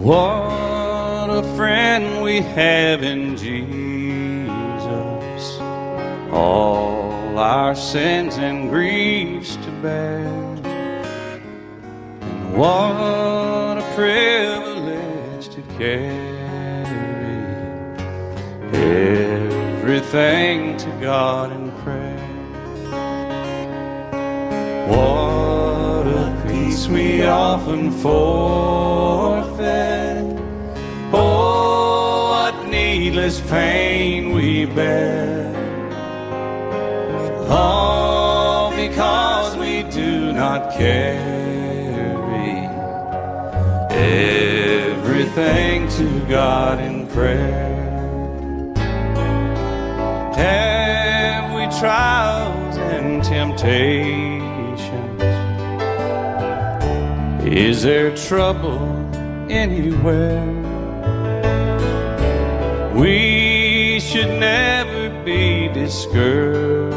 What a friend we have in Jesus. All our sins and griefs to bear. And what a privilege to carry everything to God in prayer. What a peace we often forfeit. Needless pain we bear. All because we do not carry everything to God in prayer. Have we trials and temptations? Is there trouble anywhere? We should never be discouraged.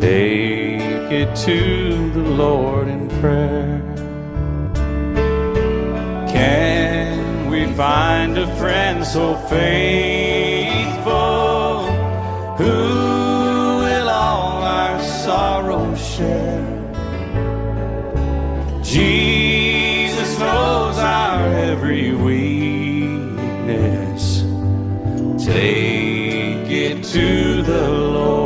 Take it to the Lord in prayer. Can we find a friend so faithful who will all our sorrows share? Jesus Take it to the Lord.